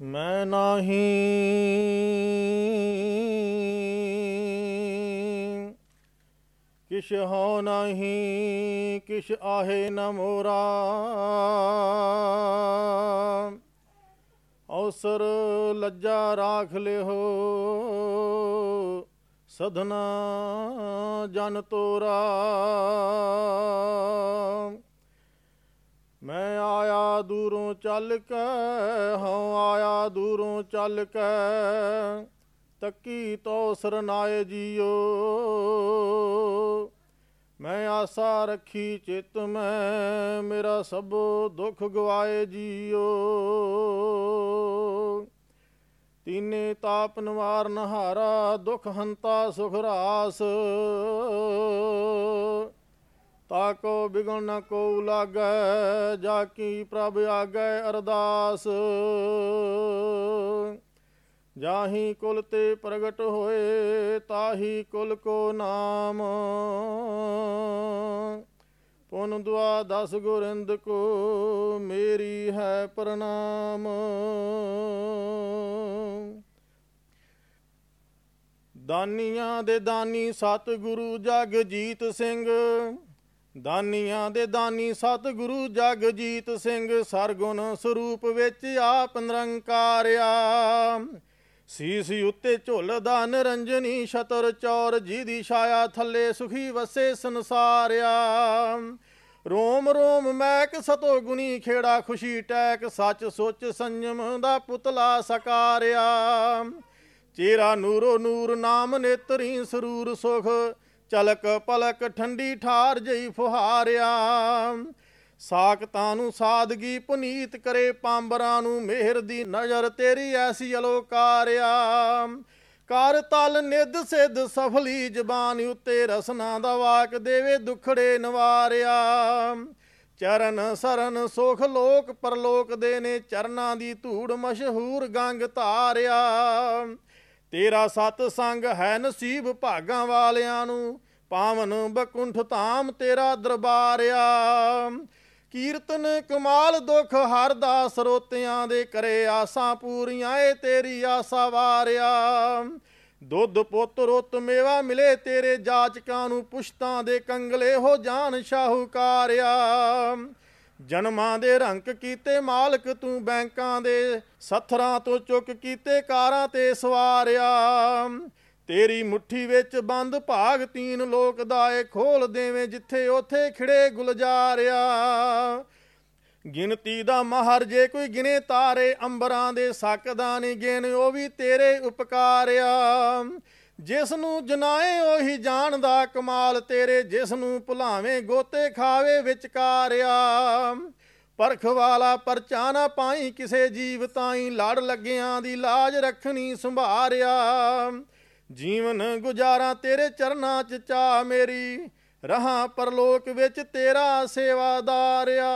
ਮੈਂ ਨਾਹੀ ਕਿਛ ਹੋ ਨਹੀਂ, ਕਿਛ ਆਹੇ ਨ ਮੋਰਾ। ਅਵਸਰ ਲੱਜਾ ਰਾਖ ਲਿਓ, ਸਧਨਾ ਜਨ ਤੋਰਾ। ਮੈਂ ਆਇਆ ਦੂਰੋਂ ਚੱਲ ਕੇ ਹਉ ਦੂਰੋਂ ਚੱਲ ਕੇ ਤੱਕੀ ਤੋ ਸਰਨਾਏ ਜੀਓ। ਮੈਂ ਆਸਾ ਰੱਖੀ ਚਿਤ ਮੈਂ, ਮੇਰਾ ਸਭ ਦੁੱਖ ਗਵਾਏ ਜੀਓ। ਤੀਨੇ ਤਾਪ ਨਿਵਾਰਨ ਹਾਰਾ ਦੁਖ ਹੰਤਾ ਸੁਖ ਰਾਸ। ਤਾਕੋ ਬਿਗਣ ਨ ਕੋ ਲਾਗੈ, ਜਾ ਕੀ ਪ੍ਰਭ ਆਗੈ ਅਰਦਾਸ। ਜਾਹੀ ਕੁਲ ਤੇ ਪ੍ਰਗਟ ਹੋਏ, ਤਾਹੀ ਕੁਲ ਕੋ ਨਾਮ। ਪੁਨ ਦੁਆ ਦਸ ਗੁਰਿੰਦ ਕੋ, ਮੇਰੀ ਹੈ ਪ੍ਰਣਾਮ। ਦਾਨੀਆਂ ਦੇ ਦਾਨੀ ਸਤਿਗੁਰੂ ਜਗਜੀਤ ਸਿੰਘ ਦਾਨੀਆਂ ਦੇ ਦਾਨੀ ਸਤਿਗੁਰੂ ਜਗਜੀਤ ਸਿੰਘ ਸਰਗੁਣ ਸਰੂਪ ਵਿੱਚ ਆਪ ਨਿਰੰਕਾਰਿਆ। ਸੀਸ ਉੱਤੇ ਝੁੱਲਦਾ ਨਿਰੰਜਨੀ ਛਤਰ ਚੌਰ ਜੀ ਦੀ ਛਾਇਆ ਥੱਲੇ ਸੁਖੀ ਵਸੇ ਸੰਸਾਰਿਆ। ਰੋਮ ਰੋਮ ਮੈਕ ਸਤੋ ਗੁਣੀ ਖੇੜਾ ਖੁਸ਼ੀ ਟੈਕ ਸੱਚ ਸੁੱਚ ਸੰਜਮ ਦਾ ਪੁਤਲਾ ਸਕਾਰਿਆ। ਚੇਰਾ ਨੂਰੋ ਨੂਰ ਨਾਮ ਨੇਤਰੀ ਸਰੂਰ ਸੁਖ ਚਲਕ ਪਲਕ ਠੰਡੀ ਠਾਰ ਜਈ ਫੁਹਾਰਿਆ। ਸਾਖਤਾਂ ਨੂੰ ਸਾਦਗੀ ਪੁਨੀਤ ਕਰੇ, ਪਾਂਬਰਾਂ ਨੂੰ ਮਿਹਰ ਦੀ ਨਜ਼ਰ ਤੇਰੀ ਐਸੀ ਅਲੋਕਾਰਿਆ। ਕਰ ਤਲ ਨਿਧ ਸਿੱਧ ਸਫਲੀ ਜ਼ਬਾਨ ਉਤੇ, ਰਸਨਾ ਦਾ ਵਾਕ ਦੇਵੇ ਦੁਖੜੇ ਨਵਾਰਿਆ। ਚਰਨ ਸਰਨ ਸੁਖ ਲੋਕ ਪਰਲੋਕ ਦੇ ਨੇ, ਚਰਨਾਂ ਦੀ ਧੂੜ ਮਸ਼ਹੂਰ ਗੰਗ ਧਾਰਿਆ। ਤੇਰਾ ਸਤ ਸੰਗ ਹੈ ਨਸੀਬ ਭਾਗਾਂ ਵਾਲਿਆਂ ਨੂੰ, ਪਾਵਨ ਬਕੁੰਠ ਧਾਮ ਤੇਰਾ ਦਰਬਾਰਿਆ। ਕੀਰਤਨ ਕਮਾਲ ਦੁਖ ਹਰਦਾ ਸਰੋਤਿਆਂ ਦੇ ਕਰੇ, ਆਸਾਂ ਪੂਰੀਆਂ ਏ ਤੇਰੀ ਆਸਾ ਵਾਰਿਆ। ਦੁੱਧ ਪੁੱਤ ਰੁੱਤ ਮੇਵਾ ਮਿਲੇ ਤੇਰੇ ਜਾਚਕਾਂ ਨੂੰ, ਪੁਸ਼ਤਾਂ ਦੇ ਕੰਗਲੇ ਹੋ ਜਾਣ ਸ਼ਾਹੂਕਾਰਿਆ। ਜਨਮਾਂ ਦੇ ਰੰਕ ਕੀਤੇ ਮਾਲਕ ਤੂੰ ਬੈਂਕਾਂ ਦੇ, ਸੱਥਰਾਂ ਤੋਂ ਚੁੱਕ ਕੀਤੇ ਕਾਰਾਂ ਤੇ ਸਵਾਰਿਆ। ਤੇਰੀ ਮੁਠੀ ਵਿੱਚ ਬੰਦ ਭਾਗ ਤੀਨ ਲੋਕ ਦਾਏ ਖੋਲ ਦੇਵੇਂ ਜਿੱਥੇ ਉਥੇ ਖਿੜੇ ਗੁਲਜਾਰਿਆ। ਗਿਣਤੀ ਦਾ ਮਹਰ ਜੇ ਕੋਈ ਗਿਣੇ ਤਾਰੇ ਅੰਬਰਾਂ ਦੇ, ਸਕਦਾ ਨਹੀਂ ਗਿਣ ਉਹ ਵੀ ਤੇਰੇ ਉਪਕਾਰਿਆ। ਜਿਸ ਨੂੰ ਜਨਾਏ ਉਹੀ ਜਾਣਦਾ ਕਮਾਲ, ਤੇਰੇ ਜਿਸ ਨੂੰ ਭੁਲਾਵੇਂ ਗੋਤੇ ਖਾਵੇ ਵਿਚਕਾਰਿਆ ਪਰਖ ਵਾਲਾ ਪਰਚਾ ਨਾ ਪਾਈ ਕਿਸੇ ਜੀਵ ਤਾਈ, ਲੜ ਲੱਗਿਆਂ ਦੀ ਲਾਜ ਰੱਖਣੀ ਸੰਭਾਰਿਆ ਜੀਵਨ ਗੁਜ਼ਾਰਾਂ ਤੇਰੇ ਚਰਨਾਂ 'ਚ ਚਾ ਮੇਰੀ, ਰਹਾ ਪਰਲੋਕ ਵਿੱਚ ਤੇਰਾ ਸੇਵਾਦਾਰਿਆ